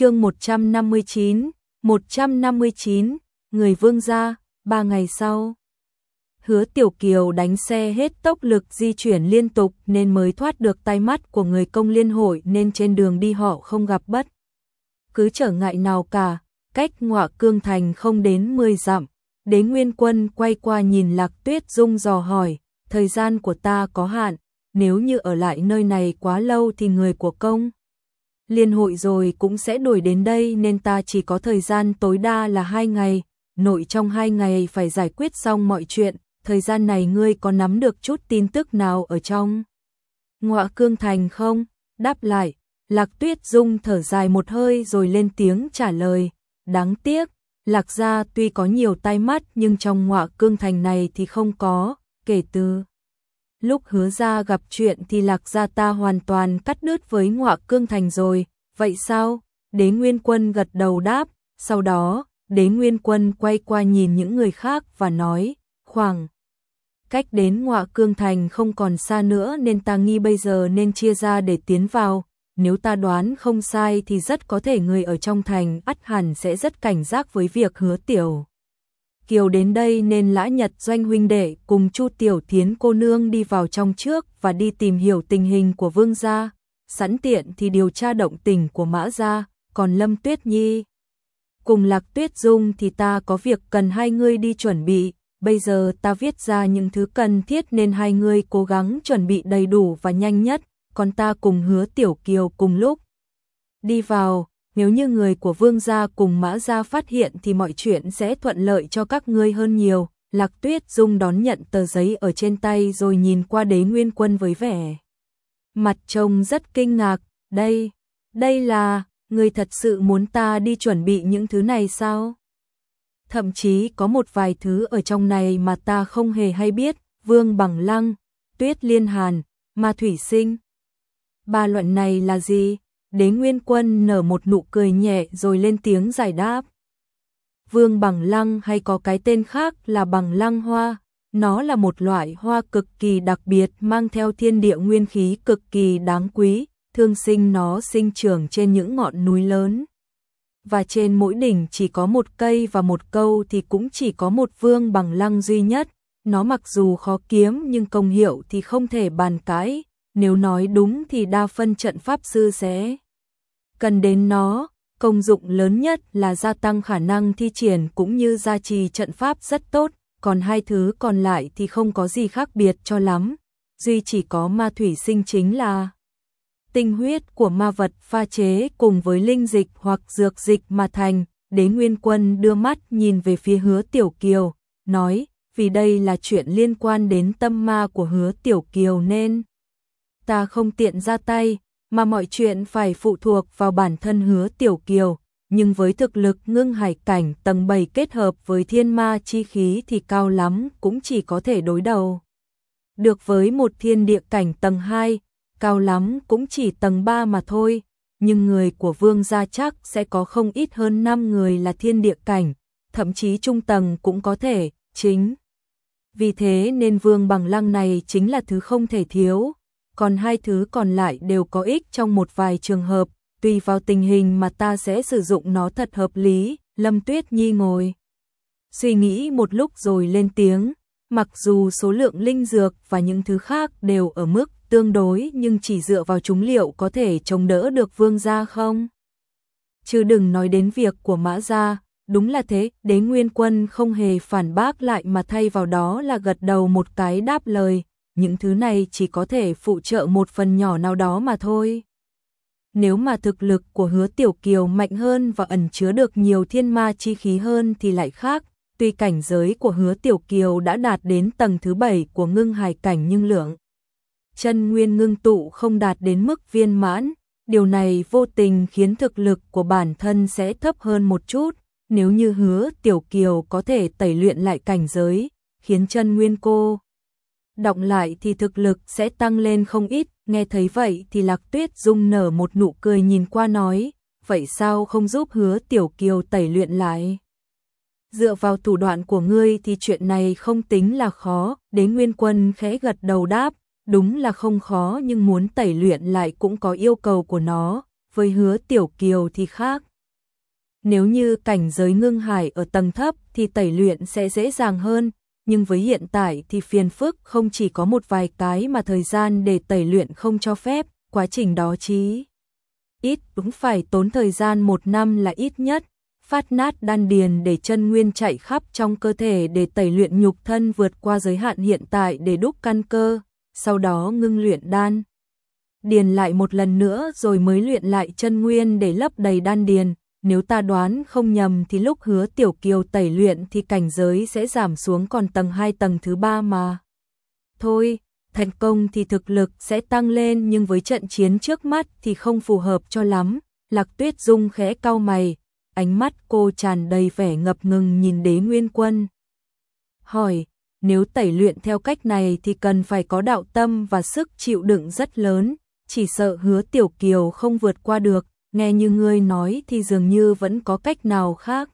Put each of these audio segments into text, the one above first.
chương 159, 159, người vương gia, ba ngày sau. Hứa Tiểu Kiều đánh xe hết tốc lực di chuyển liên tục nên mới thoát được tay mắt của người công liên hội nên trên đường đi họ không gặp bất. Cứ trở ngại nào cả, cách ngọa cương thành không đến 10 dặm. Đế Nguyên Quân quay qua nhìn Lạc Tuyết Dung dò hỏi, thời gian của ta có hạn, nếu như ở lại nơi này quá lâu thì người của công liên hội rồi cũng sẽ đuổi đến đây nên ta chỉ có thời gian tối đa là hai ngày, nội trong hai ngày phải giải quyết xong mọi chuyện, thời gian này ngươi có nắm được chút tin tức nào ở trong? Ngọa cương thành không? Đáp lại, Lạc Tuyết Dung thở dài một hơi rồi lên tiếng trả lời, đáng tiếc, Lạc gia tuy có nhiều tai mắt nhưng trong ngọa cương thành này thì không có, kể từ lúc hứa ra gặp chuyện thì lạc gia ta hoàn toàn cắt đứt với ngọa cương thành rồi, vậy sao? Đế Nguyên Quân gật đầu đáp, sau đó, Đế Nguyên Quân quay qua nhìn những người khác và nói, khoảng cách đến ngọa cương thành không còn xa nữa nên ta nghi bây giờ nên chia ra để tiến vào, nếu ta đoán không sai thì rất có thể người ở trong thành ắt hẳn sẽ rất cảnh giác với việc hứa tiểu. Kiều đến đây nên Lã Nhật Doanh huynh đệ cùng Chu Tiểu Thiến cô nương đi vào trong trước và đi tìm hiểu tình hình của Vương gia, sẵn tiện thì điều tra động tình của Mã gia, còn Lâm Tuyết Nhi. Cùng Lạc Tuyết Dung thì ta có việc cần hai người đi chuẩn bị, bây giờ ta viết ra những thứ cần thiết nên hai người cố gắng chuẩn bị đầy đủ và nhanh nhất, còn ta cùng Hứa Tiểu Kiều cùng lúc. Đi vào nếu như người của vương gia cùng mã gia phát hiện thì mọi chuyện sẽ thuận lợi cho các ngươi hơn nhiều. Lạc Tuyết Dung đón nhận tờ giấy ở trên tay rồi nhìn qua đế nguyên quân với vẻ. Mặt trông rất kinh ngạc, đây, đây là, người thật sự muốn ta đi chuẩn bị những thứ này sao? Thậm chí có một vài thứ ở trong này mà ta không hề hay biết, vương bằng lăng, tuyết liên hàn, ma thủy sinh. Ba luận này là gì? Đế Nguyên Quân nở một nụ cười nhẹ rồi lên tiếng giải đáp. Vương bằng lăng hay có cái tên khác là bằng lăng hoa, nó là một loại hoa cực kỳ đặc biệt mang theo thiên địa nguyên khí cực kỳ đáng quý, thương sinh nó sinh trưởng trên những ngọn núi lớn. Và trên mỗi đỉnh chỉ có một cây và một câu thì cũng chỉ có một vương bằng lăng duy nhất, nó mặc dù khó kiếm nhưng công hiệu thì không thể bàn cãi, nếu nói đúng thì đa phân trận pháp sư sẽ cần đến nó, công dụng lớn nhất là gia tăng khả năng thi triển cũng như gia trì trận pháp rất tốt, còn hai thứ còn lại thì không có gì khác biệt cho lắm, duy chỉ có ma thủy sinh chính là tinh huyết của ma vật pha chế cùng với linh dịch hoặc dược dịch mà thành, đế nguyên quân đưa mắt nhìn về phía hứa tiểu kiều, nói, vì đây là chuyện liên quan đến tâm ma của hứa tiểu kiều nên ta không tiện ra tay, mà mọi chuyện phải phụ thuộc vào bản thân hứa tiểu kiều, nhưng với thực lực ngưng hải cảnh tầng 7 kết hợp với thiên ma chi khí thì cao lắm cũng chỉ có thể đối đầu. Được với một thiên địa cảnh tầng 2, cao lắm cũng chỉ tầng 3 mà thôi, nhưng người của vương gia chắc sẽ có không ít hơn 5 người là thiên địa cảnh, thậm chí trung tầng cũng có thể, chính. Vì thế nên vương bằng lăng này chính là thứ không thể thiếu, còn hai thứ còn lại đều có ích trong một vài trường hợp, tùy vào tình hình mà ta sẽ sử dụng nó thật hợp lý, Lâm Tuyết Nhi ngồi. Suy nghĩ một lúc rồi lên tiếng, mặc dù số lượng linh dược và những thứ khác đều ở mức tương đối nhưng chỉ dựa vào chúng liệu có thể chống đỡ được vương gia không? Chứ đừng nói đến việc của mã gia, đúng là thế, đế nguyên quân không hề phản bác lại mà thay vào đó là gật đầu một cái đáp lời, những thứ này chỉ có thể phụ trợ một phần nhỏ nào đó mà thôi. Nếu mà thực lực của hứa tiểu kiều mạnh hơn và ẩn chứa được nhiều thiên ma chi khí hơn thì lại khác, tuy cảnh giới của hứa tiểu kiều đã đạt đến tầng thứ bảy của ngưng hài cảnh nhưng lượng. Chân nguyên ngưng tụ không đạt đến mức viên mãn, điều này vô tình khiến thực lực của bản thân sẽ thấp hơn một chút, nếu như hứa tiểu kiều có thể tẩy luyện lại cảnh giới, khiến chân nguyên cô động lại thì thực lực sẽ tăng lên không ít, nghe thấy vậy thì Lạc Tuyết Dung nở một nụ cười nhìn qua nói, vậy sao không giúp hứa Tiểu Kiều tẩy luyện lại? Dựa vào thủ đoạn của ngươi thì chuyện này không tính là khó, đế nguyên quân khẽ gật đầu đáp, đúng là không khó nhưng muốn tẩy luyện lại cũng có yêu cầu của nó, với hứa Tiểu Kiều thì khác. Nếu như cảnh giới ngưng hải ở tầng thấp thì tẩy luyện sẽ dễ dàng hơn, nhưng với hiện tại thì phiền phức không chỉ có một vài cái mà thời gian để tẩy luyện không cho phép, quá trình đó chí. Ít cũng phải tốn thời gian một năm là ít nhất, phát nát đan điền để chân nguyên chạy khắp trong cơ thể để tẩy luyện nhục thân vượt qua giới hạn hiện tại để đúc căn cơ, sau đó ngưng luyện đan. Điền lại một lần nữa rồi mới luyện lại chân nguyên để lấp đầy đan điền, nếu ta đoán không nhầm thì lúc hứa tiểu kiều tẩy luyện thì cảnh giới sẽ giảm xuống còn tầng 2 tầng thứ 3 mà. Thôi, thành công thì thực lực sẽ tăng lên nhưng với trận chiến trước mắt thì không phù hợp cho lắm. Lạc Tuyết Dung khẽ cau mày, ánh mắt cô tràn đầy vẻ ngập ngừng nhìn đế nguyên quân. Hỏi, nếu tẩy luyện theo cách này thì cần phải có đạo tâm và sức chịu đựng rất lớn, chỉ sợ hứa tiểu kiều không vượt qua được, nghe như ngươi nói thì dường như vẫn có cách nào khác.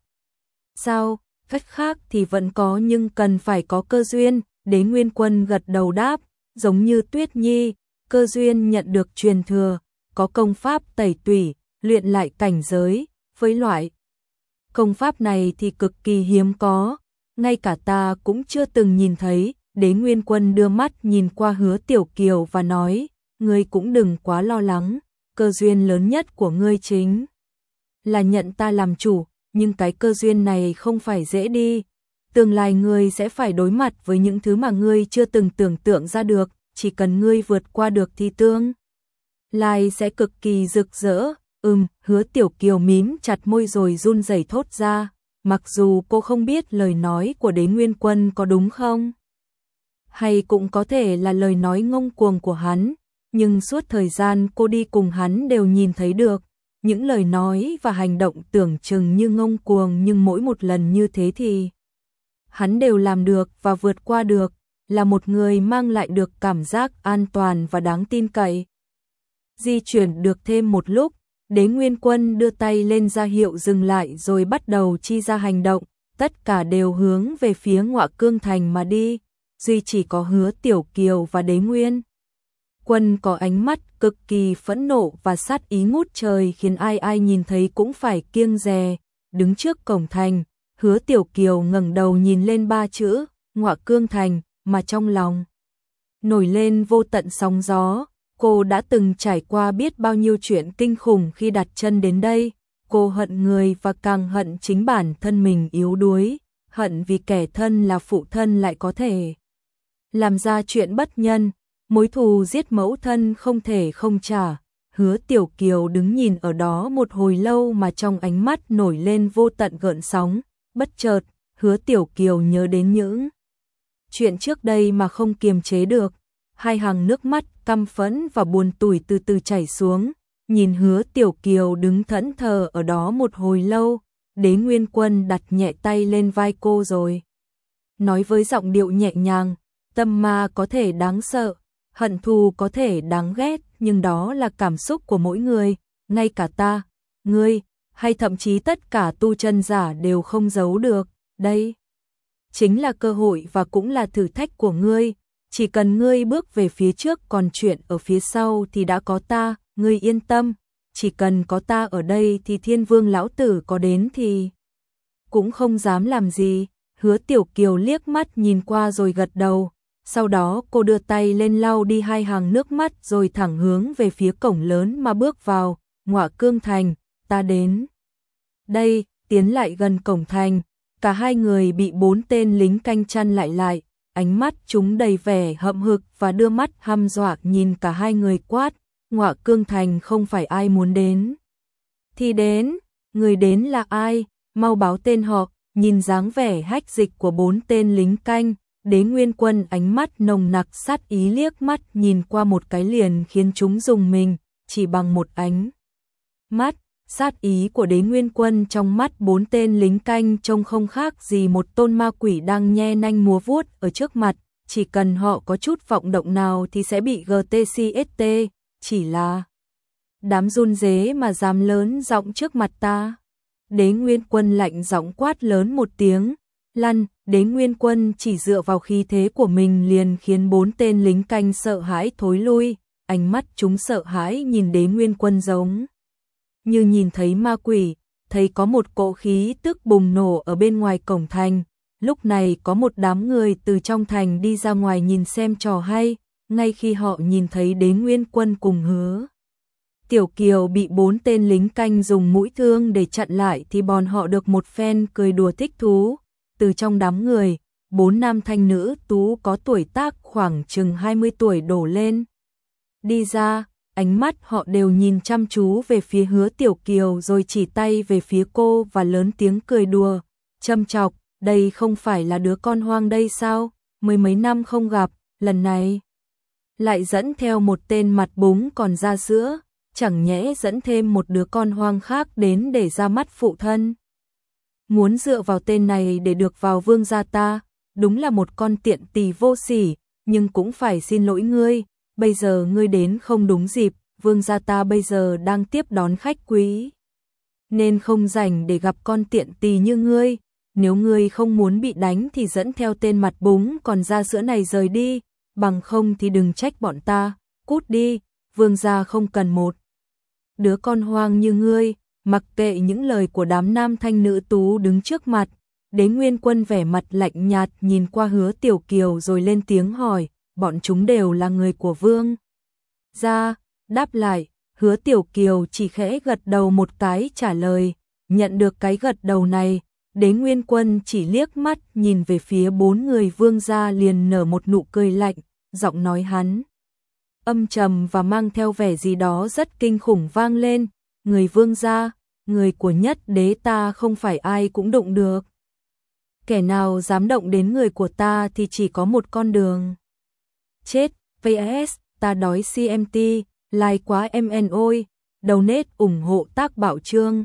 Sao, cách khác thì vẫn có nhưng cần phải có cơ duyên, đế nguyên quân gật đầu đáp, giống như tuyết nhi, cơ duyên nhận được truyền thừa, có công pháp tẩy tủy, luyện lại cảnh giới, với loại. Công pháp này thì cực kỳ hiếm có, ngay cả ta cũng chưa từng nhìn thấy, đế nguyên quân đưa mắt nhìn qua hứa tiểu kiều và nói, ngươi cũng đừng quá lo lắng, cơ duyên lớn nhất của ngươi chính là nhận ta làm chủ, nhưng cái cơ duyên này không phải dễ đi. Tương lai ngươi sẽ phải đối mặt với những thứ mà ngươi chưa từng tưởng tượng ra được, chỉ cần ngươi vượt qua được thì tương. Lai sẽ cực kỳ rực rỡ, ừm, hứa tiểu kiều mím chặt môi rồi run rẩy thốt ra, mặc dù cô không biết lời nói của đế nguyên quân có đúng không? Hay cũng có thể là lời nói ngông cuồng của hắn, nhưng suốt thời gian cô đi cùng hắn đều nhìn thấy được, những lời nói và hành động tưởng chừng như ngông cuồng nhưng mỗi một lần như thế thì hắn đều làm được và vượt qua được, là một người mang lại được cảm giác an toàn và đáng tin cậy. Di chuyển được thêm một lúc, đế nguyên quân đưa tay lên ra hiệu dừng lại rồi bắt đầu chi ra hành động, tất cả đều hướng về phía ngọa cương thành mà đi, duy chỉ có hứa tiểu kiều và đế nguyên quân có ánh mắt cực kỳ phẫn nộ và sát ý ngút trời khiến ai ai nhìn thấy cũng phải kiêng dè. Đứng trước cổng thành, hứa tiểu kiều ngẩng đầu nhìn lên ba chữ, ngọa cương thành, mà trong lòng. Nổi lên vô tận sóng gió, cô đã từng trải qua biết bao nhiêu chuyện kinh khủng khi đặt chân đến đây. Cô hận người và càng hận chính bản thân mình yếu đuối, hận vì kẻ thân là phụ thân lại có thể làm ra chuyện bất nhân, mối thù giết mẫu thân không thể không trả. Hứa Tiểu Kiều đứng nhìn ở đó một hồi lâu mà trong ánh mắt nổi lên vô tận gợn sóng, bất chợt, Hứa Tiểu Kiều nhớ đến những chuyện trước đây mà không kiềm chế được, hai hàng nước mắt căm phẫn và buồn tủi từ từ chảy xuống, nhìn Hứa Tiểu Kiều đứng thẫn thờ ở đó một hồi lâu, Đế Nguyên Quân đặt nhẹ tay lên vai cô rồi, nói với giọng điệu nhẹ nhàng, tâm ma có thể đáng sợ, hận thù có thể đáng ghét, nhưng đó là cảm xúc của mỗi người, ngay cả ta, ngươi, hay thậm chí tất cả tu chân giả đều không giấu được, đây chính là cơ hội và cũng là thử thách của ngươi, chỉ cần ngươi bước về phía trước còn chuyện ở phía sau thì đã có ta, ngươi yên tâm, chỉ cần có ta ở đây thì thiên vương lão tử có đến thì cũng không dám làm gì, hứa tiểu kiều liếc mắt nhìn qua rồi gật đầu, sau đó cô đưa tay lên lau đi hai hàng nước mắt rồi thẳng hướng về phía cổng lớn mà bước vào, ngọa cương thành, ta đến. Đây, tiến lại gần cổng thành, cả hai người bị bốn tên lính canh chăn lại lại, ánh mắt chúng đầy vẻ hậm hực và đưa mắt hăm dọa nhìn cả hai người quát, ngọa cương thành không phải ai muốn đến. Thì đến, người đến là ai, mau báo tên họ, nhìn dáng vẻ hách dịch của bốn tên lính canh, Đế Nguyên Quân ánh mắt nồng nặc sát ý liếc mắt nhìn qua một cái liền khiến chúng dùng mình, chỉ bằng một ánh. Mắt, sát ý của đế Nguyên Quân trong mắt bốn tên lính canh trông không khác gì một tôn ma quỷ đang nhe nanh múa vuốt ở trước mặt, chỉ cần họ có chút vọng động nào thì sẽ bị GTCST, chỉ là đám run dế mà dám lớn giọng trước mặt ta. Đế Nguyên Quân lạnh giọng quát lớn một tiếng, lăn, đế nguyên quân chỉ dựa vào khí thế của mình liền khiến bốn tên lính canh sợ hãi thối lui, ánh mắt chúng sợ hãi nhìn đế nguyên quân giống. Như nhìn thấy ma quỷ, thấy có một cỗ khí tức bùng nổ ở bên ngoài cổng thành. Lúc này có một đám người từ trong thành đi ra ngoài nhìn xem trò hay, ngay khi họ nhìn thấy đế nguyên quân cùng hứa. Tiểu Kiều bị bốn tên lính canh dùng mũi thương để chặn lại thì bọn họ được một phen cười đùa thích thú. Từ trong đám người, bốn nam thanh nữ tú có tuổi tác khoảng chừng 20 tuổi đổ lên. Đi ra, ánh mắt họ đều nhìn chăm chú về phía hứa Tiểu Kiều rồi chỉ tay về phía cô và lớn tiếng cười đùa. Châm chọc, đây không phải là đứa con hoang đây sao, mười mấy năm không gặp, lần này lại dẫn theo một tên mặt búng còn da sữa, chẳng nhẽ dẫn thêm một đứa con hoang khác đến để ra mắt phụ thân. Muốn dựa vào tên này để được vào vương gia ta, đúng là một con tiện tỳ vô sỉ, nhưng cũng phải xin lỗi ngươi, bây giờ ngươi đến không đúng dịp, vương gia ta bây giờ đang tiếp đón khách quý. Nên không rảnh để gặp con tiện tỳ như ngươi, nếu ngươi không muốn bị đánh thì dẫn theo tên mặt búng còn ra sữa này rời đi, bằng không thì đừng trách bọn ta, cút đi, vương gia không cần một. Đứa con hoang như ngươi, mặc kệ những lời của đám nam thanh nữ tú đứng trước mặt, đế nguyên quân vẻ mặt lạnh nhạt nhìn qua hứa tiểu kiều rồi lên tiếng hỏi, bọn chúng đều là người của vương. Gia, đáp lại, hứa tiểu kiều chỉ khẽ gật đầu một cái trả lời, nhận được cái gật đầu này, đế nguyên quân chỉ liếc mắt nhìn về phía bốn người vương gia liền nở một nụ cười lạnh, giọng nói hắn. Âm trầm và mang theo vẻ gì đó rất kinh khủng vang lên, người vương gia, người của nhất đế ta không phải ai cũng đụng được. Kẻ nào dám động đến người của ta thì chỉ có một con đường. Chết, VS, ta đói CMT, like quá em ôi, đầu nết ủng hộ tác bảo trương.